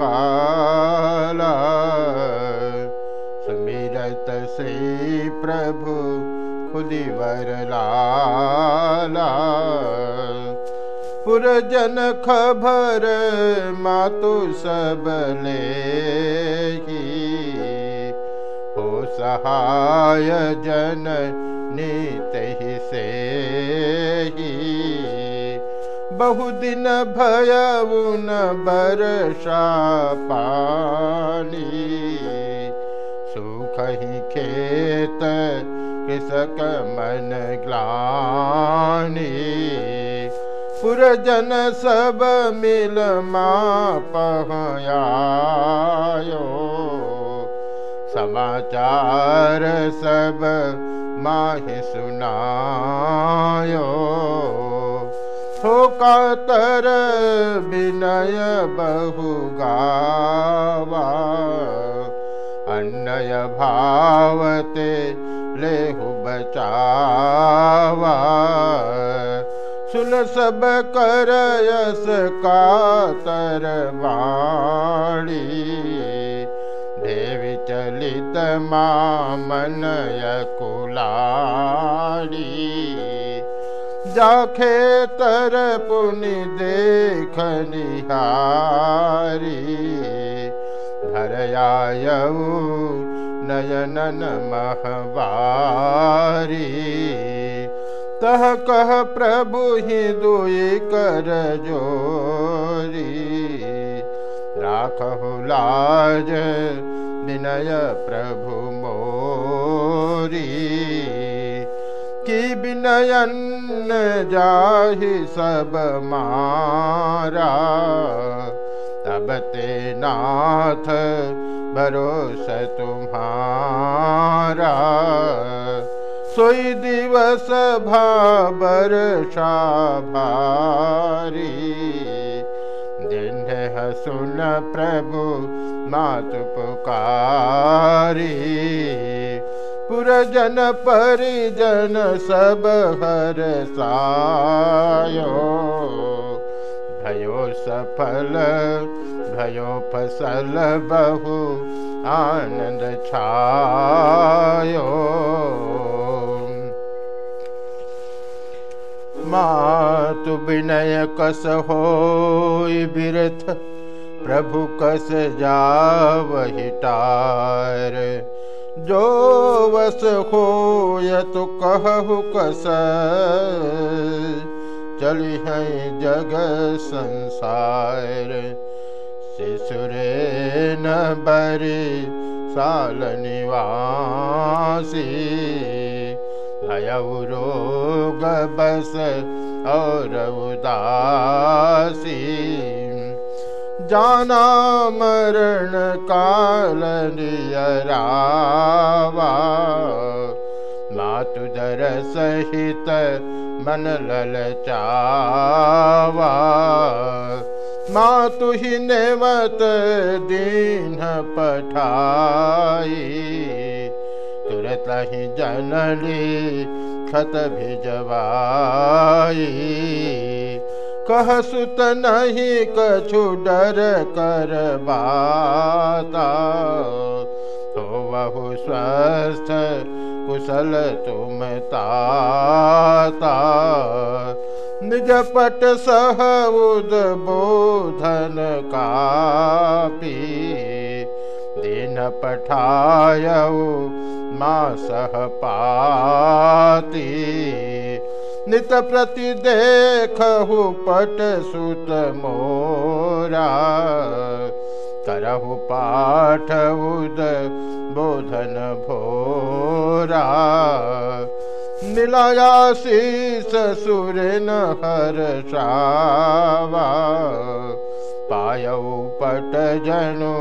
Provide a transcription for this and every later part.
काला सुमिरत से प्रभु खुदी वर लाला। पुरजन खबर मातु सब ले हो सहाय जन नीत से बहुदिन भय उन बरसा पानी सुख ही खेत कृषक मन ग्लानी। पुरजन सब मिल पहयायो समाचार सब माहि सुनायो। हो कातर विनय बहु गावा। अन्नय भावते लेहु बचावा। सुन सब कर यस कातर वाणी मामनय कुलाड़ी। जाखे तर पुनि देख निहारी। भर आयऊ नयनन महवारी। तह कह प्रभु ही दुई कर जोरी। राखहु लाज विनय प्रभु मोरी, की विनयन जाहि सब मारा। तब ते नाथ भरोस तुम्हारा। सोई दिवस भाबर भारी दिन सुन प्रभु मातु पुकारी। पुरजन परिजन सब हर सायो। भयो सफल भयो फसल बहु आनंद छायो। मातु विनय कस हो बिरथ प्रभु कस जावहिटार जो वस हो तो कहु कस। चली है जग संसार। शिशुरे न बरी साल निवासी। भयउ रोग बस और उदासी जाना मरण काल नियरावा। मातु दर सहित मन ललचावा मातु ही नेवत दीन पठाई। तुरत ही जनली खत भिजवाई। कह सुत नहीं, कछु डर कर बाता। तो बहु स्वस्थ कुशल तुम ताता। निज पट सह उद्बोधन कापी। दिन पठायऊ माँ सह पाती। नित प्रति देखहु पट सुत मोरा। करहु पाठ उद बोधन भोरा। मिलाया शीस सुर न हर शावा पायऊ पट जनु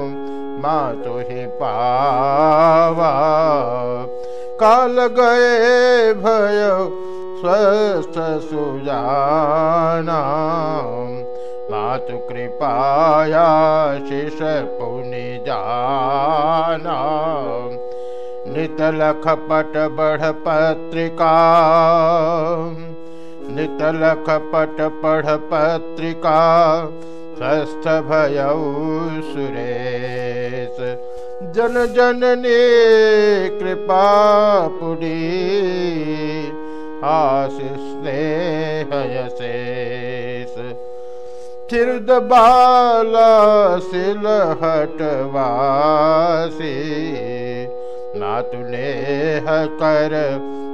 मातु ही पावा। काल गए भय स्वस्थ सुजाना मातु कृपाया शिष पुनि जाना नित लख पट बढ़ पत्रिका नितलख पट पढ़ पत्रिका स्वस्थ भयऊ सुरेश। जन जननी कृपा पुरी। आशीष स्नेहयशेष चिरद बाला सिल हटवासी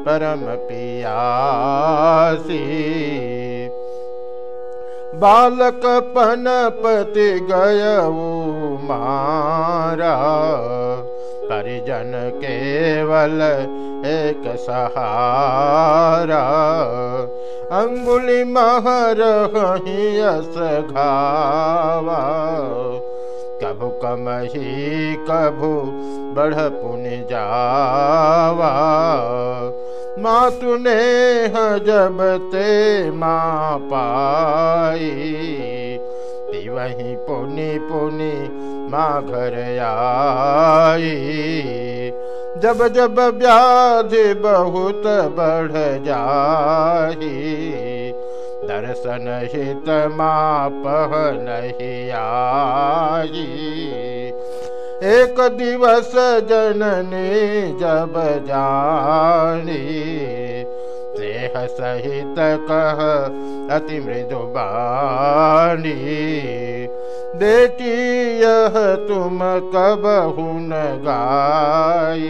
परम पियासी बालक पनपति परिजन केवल एक सहारा। अंगुली महर यस घावा कभु कमही, कभु बढ़ पुन जावा। मातु ने जब ते माँ पाई। वही पुनि पुनि माँ घर आई। जब जब व्याधि बहुत बढ़ जाही, दर्शन हित मापह नहीं आई एक दिवस जननी जब जानी, स्नेह सहित कह अति मृदु बानी। बेटी यह तुम कब हुन गाई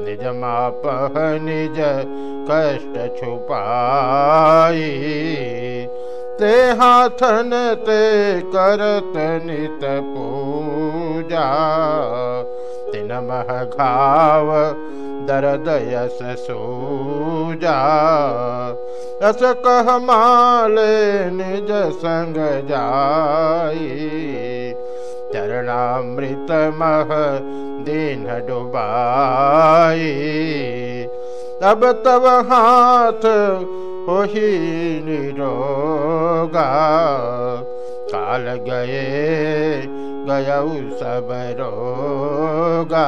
निज मापह निज कष्ट छुपाई ते हाथन ते करत नित पूजा। तिन मह घाव दर्द यस सूजा अस कह माले निज संग जाई। चरणामृत मह दिन डुबाई। तब तब हाथ हो ही निरोगा। काल गए, गयऊ सब रोगा।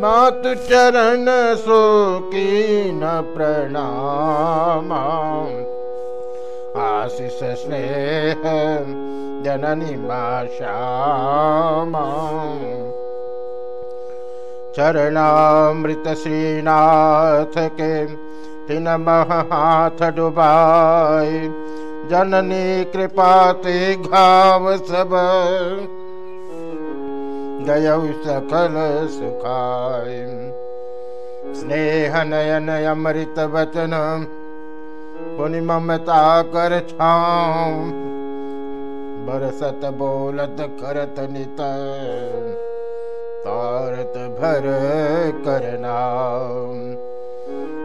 मात चरण सो की न प्रणाम। आशीष स्नेह जननी मा श्यामा। चरणामृत श्रीनाथ के तिन मह हाथ डुबाई जननी कृपा ते घाव सब। गय सकल सुखाय स्नेह नयन अमृत वचन पुनि ममता कर छाऊ बरसत बोलत करत नित तारत भर करना।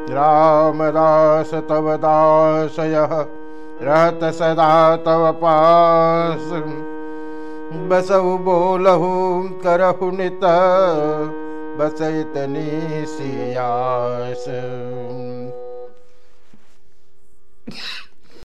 रामदास तव दासय रहत सदा तव पास बसऊ बोलहु करहु नित बसैतनी सियास